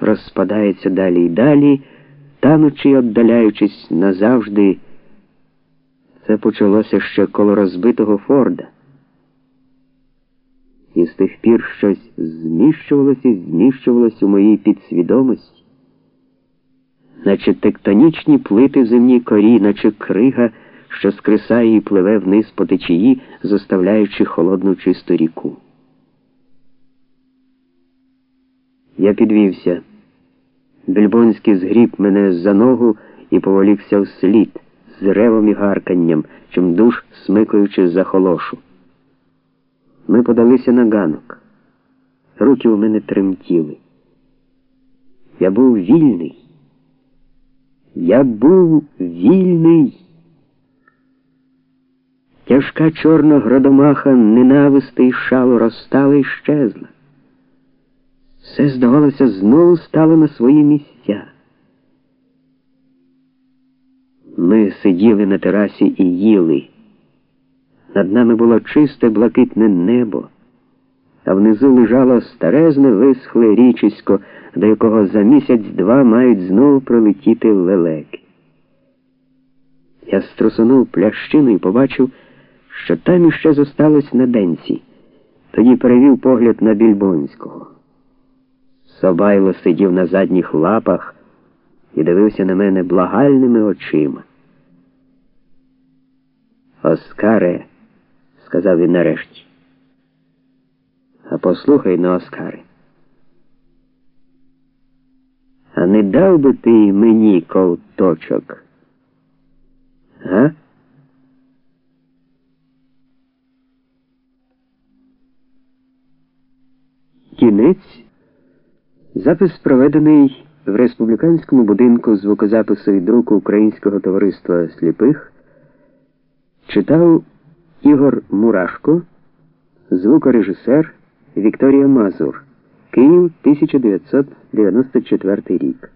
розпадається далі і далі, танучи й віддаляючись назавжди. Це почалося ще коло розбитого Форда. І з тих пір щось зміщувалося і зміщувалось у моїй підсвідомості, наче тектонічні плити в земній корі, наче крига, що скрисає і пливе вниз по течії, зоставляючи холодну чисту ріку. Я підвівся. Бельбонський згріб мене за ногу і поволікся вслід з ревом і гарканням, чим душ смикаючи за холошу. Ми подалися на ганок. Руки у мене тремтіли. Я був вільний. Я був вільний. Тяжка чорна гродомаха ненависти і шалу розстала і щезла. Все, здавалося, знову стало на свої місця. Ми сиділи на терасі і їли. Над нами було чисте блакитне небо, а внизу лежало старезне висхле річисько, до якого за місяць-два мають знову прилетіти лелеки. Я струсунув плящину і побачив, що там іще зосталось на денці. Тоді перевів погляд на Більбонського. Собайло сидів на задніх лапах і дивився на мене благальними очима. Оскаре, сказав він нарешті. А послухай на Оскаре. А не дав би ти мені ковточок? Га? Кінець. Запис проведений в республіканському будинку звукозапису і друку Українського товариства сліпих. Читав Ігор Мурашко, звукорежисер Вікторія Мазур, Київ, 1994 рік.